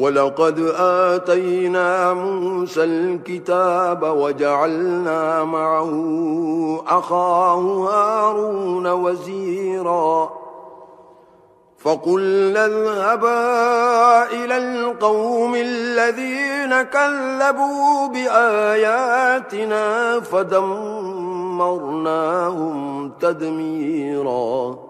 ولقد آتينا موسى الكتاب وجعلنا معه أخاه هارون وزيرا فقلنا اذهبا إلى القوم الذين كذبوا بآياتنا فدمرناهم تدميراً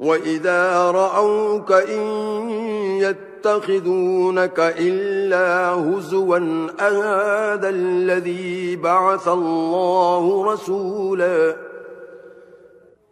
وَإِذَا رَأَوْكَ إِن يَتَّخِذُونَكَ إِلَّا هُزُوًا أَهَذَا الَّذِي بَعَثَ اللَّهُ رَسُولًا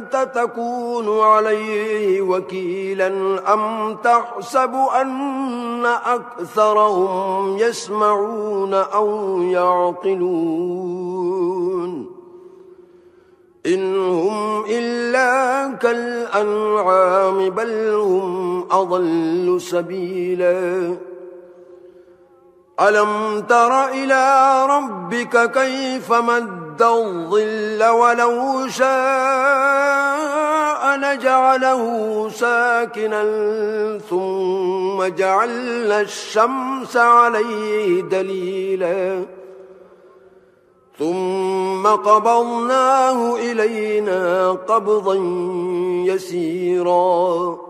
أنت تكون عليه وكيلا أم تحسب أن أكثرهم يسمعون أو يعقلون إن هم إلا كالأنعام بل هم أضل سبيلا ألم تر إلى ربك كيف مد الظل ولو شاء لجعله ساكنا ثم جعلنا الشمس عليه دليلا ثم قبضناه إلينا قبضا يسيرا.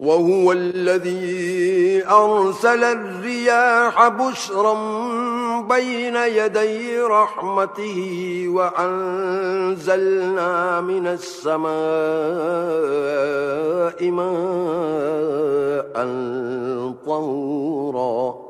وهو الذي أرسل الرياح بشرا بين يدي رحمته وأنزلنا من السماء ماء طورا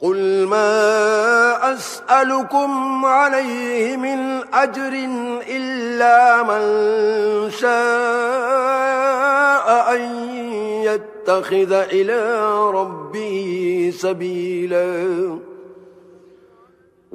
قل ما أسألكم عليه من أجر إلا من شاء أن يتخذ إلى ربه سبيلاً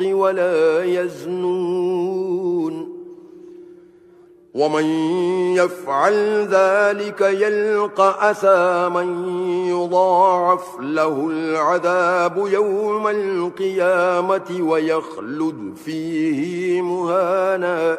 الحق ولا يزنون. ومن يفعل ذلك يلقى أثاما يضاعف له العذاب يوم القيامة ويخلد فيه مهانا.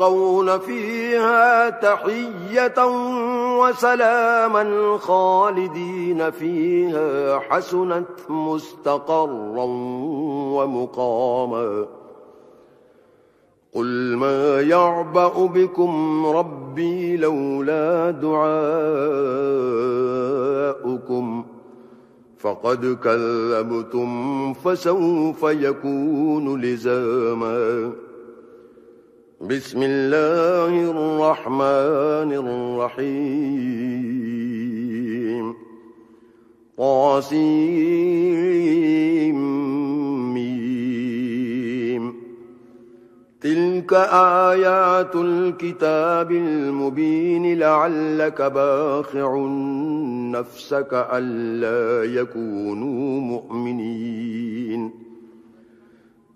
يلقون فيها تحية وسلاما خالدين فيها حسنت مستقرا ومقاما. قل ما يعبأ بكم ربي لولا دعاؤكم فقد كلبتم فسوف يكون لزاما. بسم الله الرحمن الرحيم. قاسم تلك آيات الكتاب المبين لعلك باخع نفسك ألا يكونوا مؤمنين.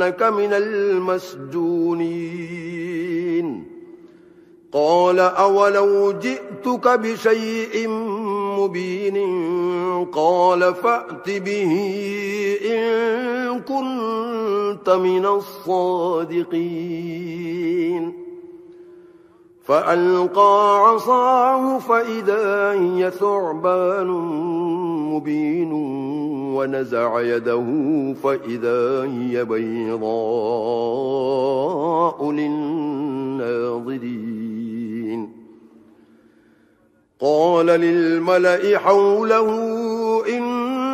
إنك من المسجونين. قال أولو جئتك بشيء مبين. قال فأت به إن كنت من الصادقين. فألقى عصاه فإذا هي ثعبان مبين ونزع يده فإذا هي بيضاء للناظرين. قال للملأ حوله إن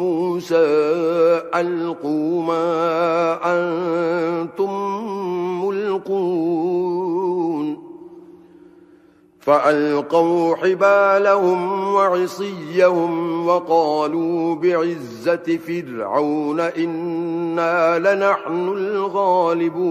موسى ألقوا ما أنتم ملقون. فألقوا حبالهم وعصيهم وقالوا بعزة فرعون إنا لنحن الغالبون.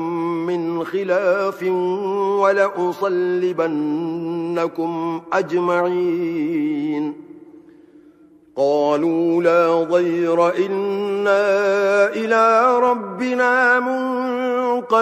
خلاف ولأصلبنكم أجمعين. قالوا لا ضير إنا إلى ربنا منقلبون.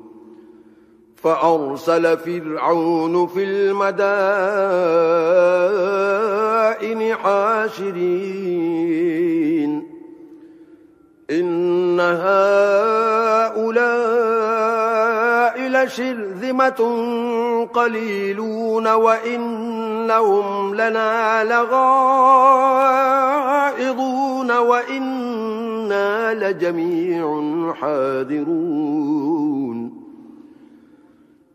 فأرسل فرعون في المدائن حاشرين إن هؤلاء لشرذمة قليلون وإنهم لنا لغائضون وإنا لجميع حاذرون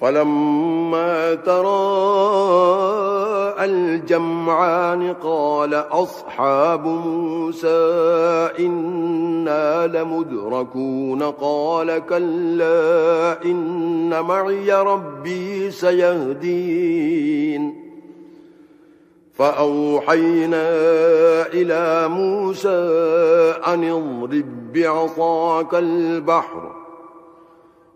فلما ترى الجمعان قال أصحاب موسى إنا لمدركون قال كلا إن معي ربي سيهدين فأوحينا إلى موسى أن اضرب بعصاك البحر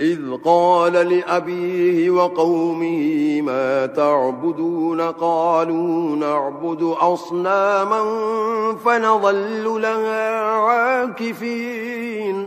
إذ قال لأبيه وقومه ما تعبدون؟ قالوا نعبد أصناما فنظل لها عاكفين.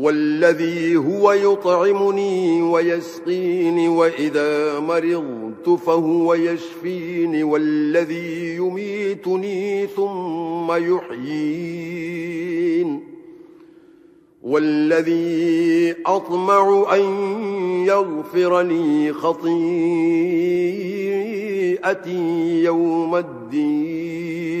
والذي هو يطعمني ويسقيني وإذا مرضت فهو يشفيني والذي يميتني ثم يحيين والذي أطمع أن يغفر لي خطيئتي يوم الدين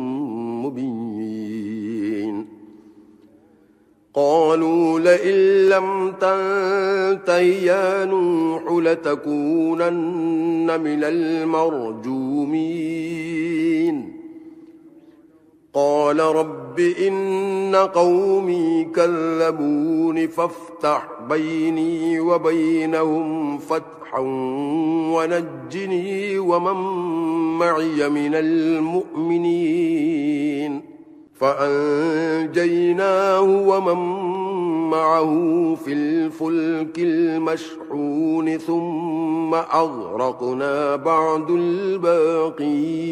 مبين قالوا لئن لم تنتهي يا نوح لتكونن من المرجومين. قال رب إن قومي كلبون فافتح بيني وبينهم فتحا ونجني ومن معي من المؤمنين فأنجيناه ومن معه في الفلك المشحون ثم أغرقنا بعد الباقين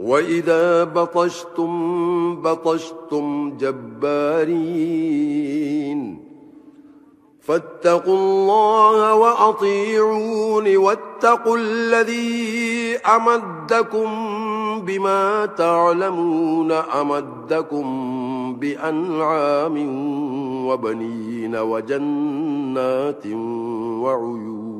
وَإِذَا بَطَشْتُمْ بَطَشْتُمْ جَبَّارِينَ فاتقوا الله وأطيعون واتقوا الذي أمدكم بما تعلمون أمدكم بأنعام وبنين وجنات وعيون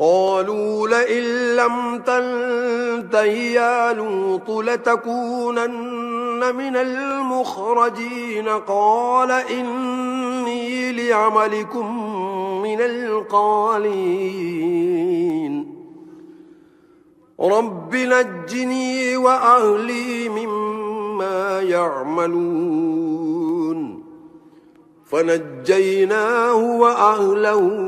قالوا لئن لم تنتهي يا لوط لتكونن من المخرجين. قال إني لعملكم من القالين. رب نجني وأهلي مما يعملون. فنجيناه وأهله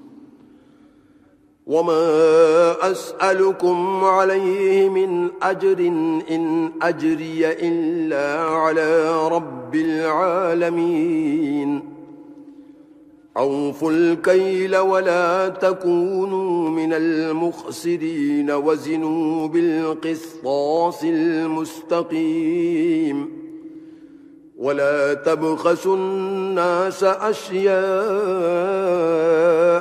وما أسألكم عليه من أجر إن أجري إلا على رب العالمين أوفوا الكيل ولا تكونوا من المخسرين وزنوا بالقصاص المستقيم ولا تبخسوا الناس أشياء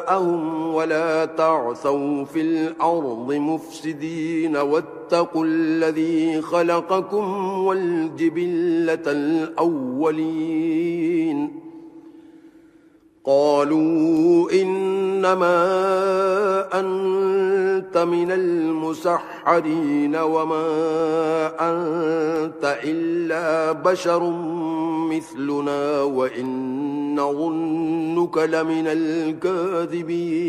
دماءهم ولا تعثوا في الأرض مفسدين واتقوا الذي خلقكم والجبلة الأولين قالوا إنما أنت من المسحرين وما أنت إلا بشر مثلنا وإن ظنك لمن الكاذبين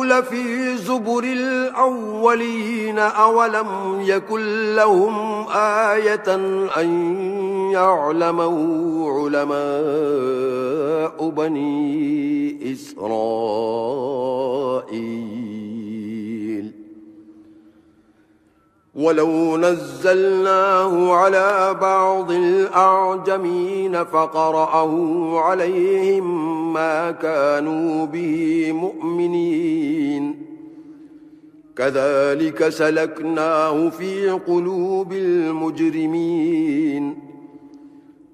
الأول في زبر الأولين أولم يكن لهم آية أن يعلموا علماء بني إسرائيل ولو نزلناه على بعض الأعجمين فقرأه عليهم ما كانوا به مؤمنين كذلك سلكناه في قلوب المجرمين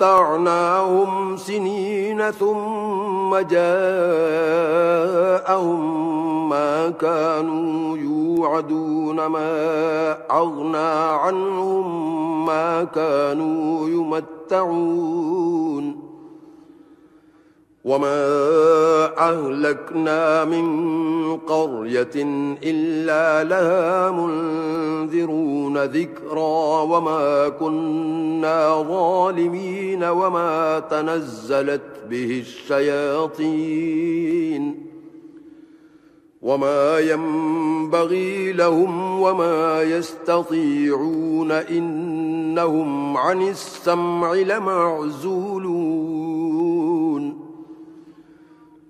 متعناهم سنين ثم جاءهم ما كانوا يوعدون ما أغنى عنهم ما كانوا يمتعون وما أهلكنا من قرية إلا لها منذرون ذكرا وما كنا ظالمين وما تنزلت به الشياطين وما ينبغي لهم وما يستطيعون إنهم عن السمع لمعزولون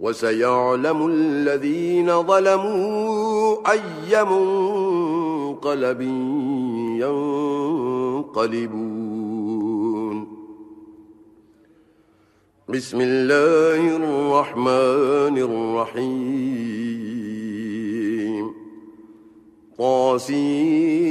وسيعلم الذين ظلموا أي منقلب ينقلبون. بسم الله الرحمن الرحيم. طاسين.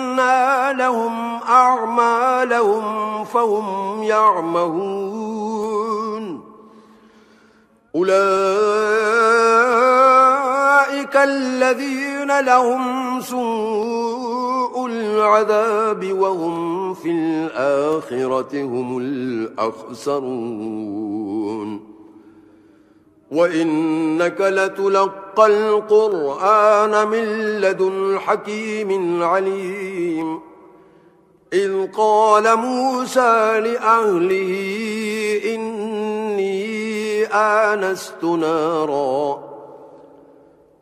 وجعلنا لهم أعمالهم فهم يعمهون أولئك الذين لهم سوء العذاب وهم في الآخرة هم الأخسرون وإنك لتلقى القرآن من لدن حكيم عليم إذ قال موسى لأهله إني آنست ناراً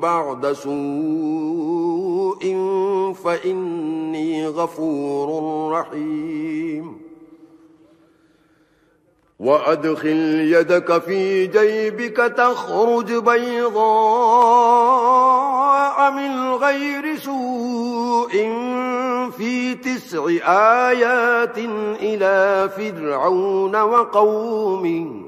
بعد سوء فإني غفور رحيم. وأدخل يدك في جيبك تخرج بيضاء من غير سوء في تسع آيات إلى فرعون وقومه.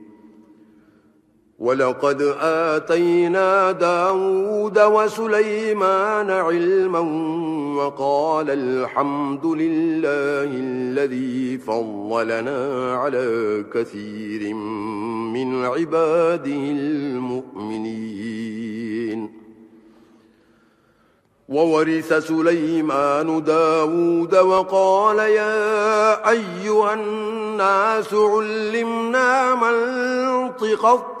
وَلَقَدْ آتَيْنَا دَاوُودَ وَسُلَيْمَانَ عِلْمًا وَقَالَ الْحَمْدُ لِلَّهِ الَّذِي فَضَّلَنَا عَلَى كَثِيرٍ مِنْ عِبَادِهِ الْمُؤْمِنِينَ. وورث سليمان داود وقال يا أيها الناس علمنا منطق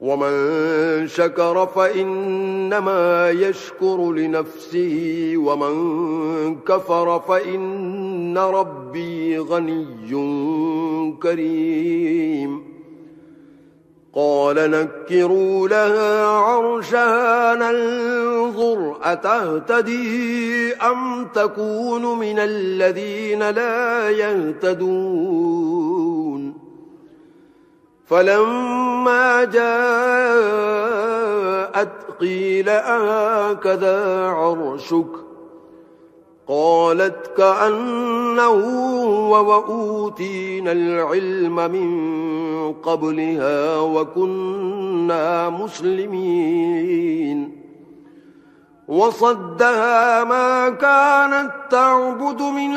ومن شكر فإنما يشكر لنفسه ومن كفر فإن ربي غني كريم. قال نكروا لها عرشها ننظر أتهتدي أم تكون من الذين لا يهتدون. فلما فلما جاءت قيل أهكذا عرشك قالت كأنه وأوتينا العلم من قبلها وكنا مسلمين وصدها ما كانت تعبد من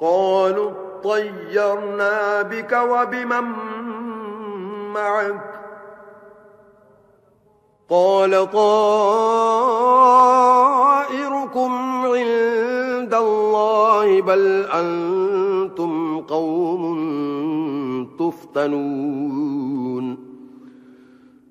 قالوا اطيرنا بك وبمن معك قال طائركم عند الله بل أنتم قوم تفتنون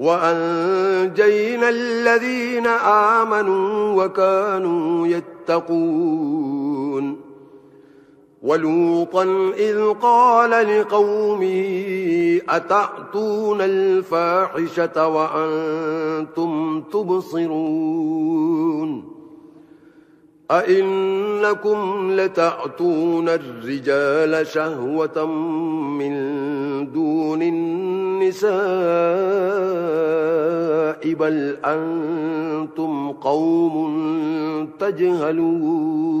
وأنجينا الذين آمنوا وكانوا يتقون ولوطا إذ قال لقومي أتأتون الفاحشة وأنتم تبصرون أَإِنَّكُمْ لتأتون الرجال شهوة من دون النساء بل أنتم قوم تجهلون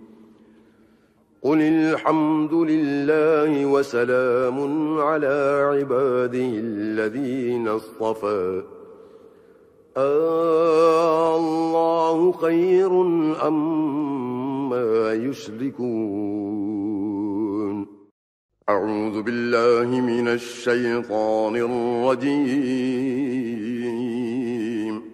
قل الحمد لله وسلام على عباده الذين اصطفى. آه، الله خير أما يشركون. أعوذ بالله من الشيطان الرجيم.